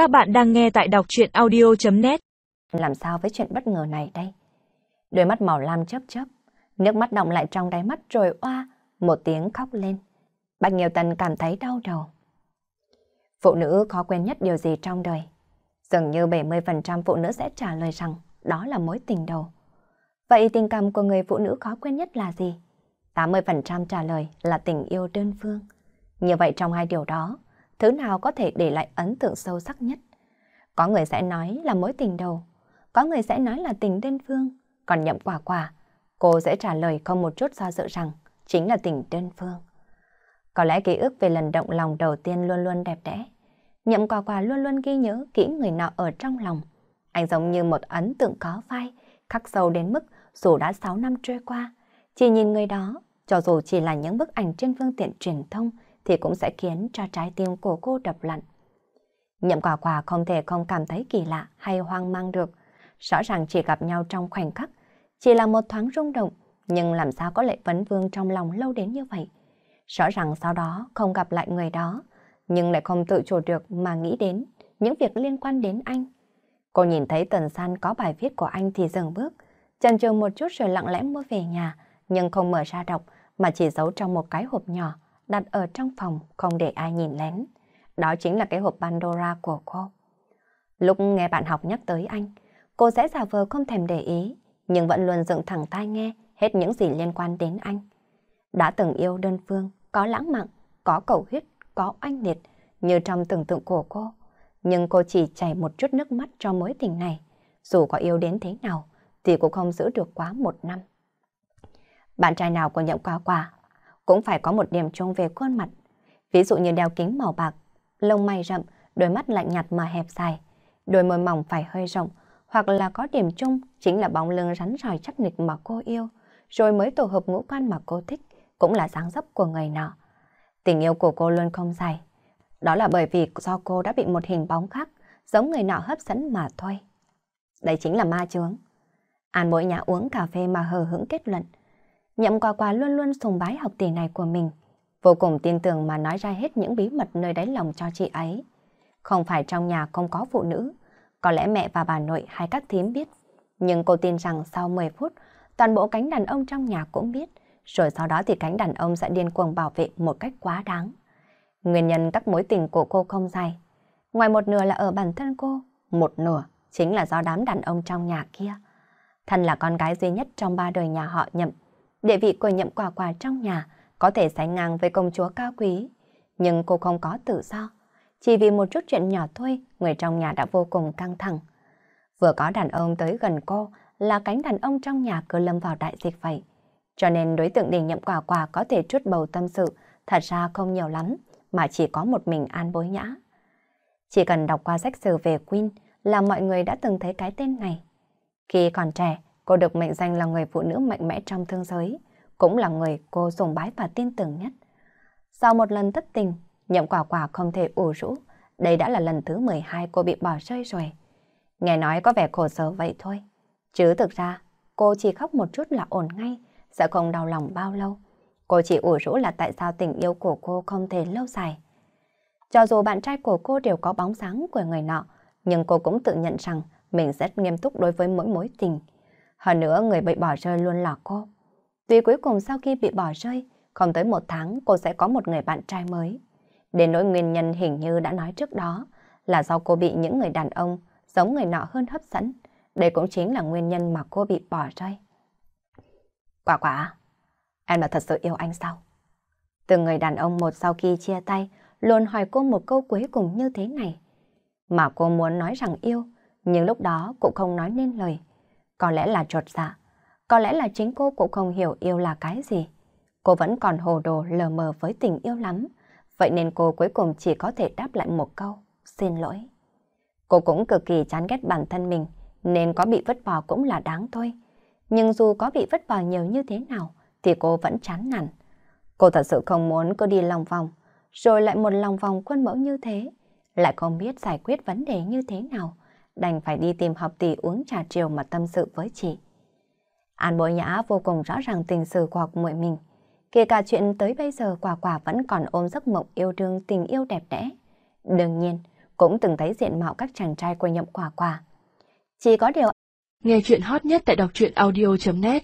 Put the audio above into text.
Các bạn đang nghe tại đọc chuyện audio.net Làm sao với chuyện bất ngờ này đây? Đôi mắt màu lam chớp chớp, nước mắt động lại trong đáy mắt rồi oa, một tiếng khóc lên. Bạch Nhiều Tần cảm thấy đau đầu. Phụ nữ khó quen nhất điều gì trong đời? Dường như 70% phụ nữ sẽ trả lời rằng đó là mối tình đầu. Vậy tình cảm của người phụ nữ khó quen nhất là gì? 80% trả lời là tình yêu đơn phương. Như vậy trong hai điều đó, thứ nào có thể để lại ấn tượng sâu sắc nhất? Có người sẽ nói là mối tình đầu, có người sẽ nói là tình đơn phương, còn nhậm quả quả, cô sẽ trả lời không một chút do dự rằng chính là tình đơn phương. Có lẽ ký ức về lần động lòng đầu tiên luôn luôn đẹp đẽ. Nhậm quả quả luôn luôn ghi nhớ kỹ người nọ ở trong lòng. Anh giống như một ấn tượng có vai, khắc sâu đến mức dù đã 6 năm trôi qua, chỉ nhìn người đó, cho dù chỉ là những bức ảnh trên phương tiện truyền thông, thì cũng sẽ khiến cho trái tim của cô đập lạnh. Nhậm quả quả không thể không cảm thấy kỳ lạ hay hoang mang được. Rõ ràng chỉ gặp nhau trong khoảnh khắc, chỉ là một thoáng rung động, nhưng làm sao có lệ vấn vương trong lòng lâu đến như vậy. Rõ ràng sau đó không gặp lại người đó, nhưng lại không tự chủ được mà nghĩ đến những việc liên quan đến anh. Cô nhìn thấy Tần San có bài viết của anh thì dừng bước, chần chừ một chút rồi lặng lẽ mua về nhà, nhưng không mở ra đọc mà chỉ giấu trong một cái hộp nhỏ đặt ở trong phòng không để ai nhìn lén. Đó chính là cái hộp Pandora của cô. Lúc nghe bạn học nhắc tới anh, cô sẽ giả vờ không thèm để ý, nhưng vẫn luôn dựng thẳng tai nghe hết những gì liên quan đến anh. Đã từng yêu đơn phương, có lãng mạn, có cầu huyết, có oanh liệt, như trong tưởng tượng của cô. Nhưng cô chỉ chảy một chút nước mắt cho mối tình này. Dù có yêu đến thế nào, thì cũng không giữ được quá một năm. Bạn trai nào của nhận quà quà? Cũng phải có một điểm chung về khuôn mặt. Ví dụ như đeo kính màu bạc, lông mày rậm, đôi mắt lạnh nhạt mà hẹp dài, đôi môi mỏng phải hơi rộng, hoặc là có điểm chung chính là bóng lưng rắn rỏi chắc nịch mà cô yêu, rồi mới tổ hợp ngũ quan mà cô thích, cũng là dáng dấp của người nọ. Tình yêu của cô luôn không dài. Đó là bởi vì do cô đã bị một hình bóng khác, giống người nọ hấp dẫn mà thôi. Đây chính là ma chướng. An mỗi nhà uống cà phê mà hờ hững kết luận. Nhậm quà quà luôn luôn sùng bái học tỷ này của mình, vô cùng tin tưởng mà nói ra hết những bí mật nơi đáy lòng cho chị ấy. Không phải trong nhà không có phụ nữ, có lẽ mẹ và bà nội hay các thím biết, nhưng cô tin rằng sau 10 phút, toàn bộ cánh đàn ông trong nhà cũng biết, rồi sau đó thì cánh đàn ông sẽ điên cuồng bảo vệ một cách quá đáng. Nguyên nhân các mối tình của cô không dài. Ngoài một nửa là ở bản thân cô, một nửa chính là do đám đàn ông trong nhà kia. Thân là con gái duy nhất trong ba đời nhà họ nhậm, địa vị của nhậm quả quả trong nhà có thể sánh ngang với công chúa cao quý. Nhưng cô không có tự do. Chỉ vì một chút chuyện nhỏ thôi, người trong nhà đã vô cùng căng thẳng. Vừa có đàn ông tới gần cô là cánh đàn ông trong nhà cứ lâm vào đại dịch vậy. Cho nên đối tượng để nhậm quả quả có thể chút bầu tâm sự thật ra không nhiều lắm, mà chỉ có một mình an bối nhã. Chỉ cần đọc qua sách sử về Queen là mọi người đã từng thấy cái tên này. Khi còn trẻ, Cô được mệnh danh là người phụ nữ mạnh mẽ trong thương giới, cũng là người cô sùng bái và tin tưởng nhất. Sau một lần thất tình, nhậm quả quả không thể ủ rũ, đây đã là lần thứ 12 cô bị bỏ rơi rồi. Nghe nói có vẻ khổ sở vậy thôi. Chứ thực ra, cô chỉ khóc một chút là ổn ngay, sẽ không đau lòng bao lâu. Cô chỉ ủ rũ là tại sao tình yêu của cô không thể lâu dài. Cho dù bạn trai của cô đều có bóng dáng của người nọ, nhưng cô cũng tự nhận rằng mình rất nghiêm túc đối với mỗi mối tình. Hơn nữa người bị bỏ rơi luôn là cô. Tuy cuối cùng sau khi bị bỏ rơi, không tới một tháng cô sẽ có một người bạn trai mới. Đến nỗi nguyên nhân hình như đã nói trước đó là do cô bị những người đàn ông giống người nọ hơn hấp dẫn. Đây cũng chính là nguyên nhân mà cô bị bỏ rơi. Quả quả, em là thật sự yêu anh sao? Từng người đàn ông một sau khi chia tay luôn hỏi cô một câu cuối cùng như thế này. Mà cô muốn nói rằng yêu, nhưng lúc đó cũng không nói nên lời. Có lẽ là trột dạ, có lẽ là chính cô cũng không hiểu yêu là cái gì. Cô vẫn còn hồ đồ lờ mờ với tình yêu lắm, vậy nên cô cuối cùng chỉ có thể đáp lại một câu, xin lỗi. Cô cũng cực kỳ chán ghét bản thân mình, nên có bị vứt bỏ cũng là đáng thôi. Nhưng dù có bị vứt bỏ nhiều như thế nào, thì cô vẫn chán nản. Cô thật sự không muốn cô đi lòng vòng, rồi lại một lòng vòng quân mẫu như thế, lại không biết giải quyết vấn đề như thế nào đành phải đi tìm học tỷ uống trà chiều mà tâm sự với chị. An bối nhã vô cùng rõ ràng tình sự của học muội mình. Kể cả chuyện tới bây giờ quả quả vẫn còn ôm giấc mộng yêu đương tình yêu đẹp đẽ. Đương nhiên, cũng từng thấy diện mạo các chàng trai của nhậm quả quả. Chỉ có điều... Nghe chuyện hot nhất tại đọc truyện audio.net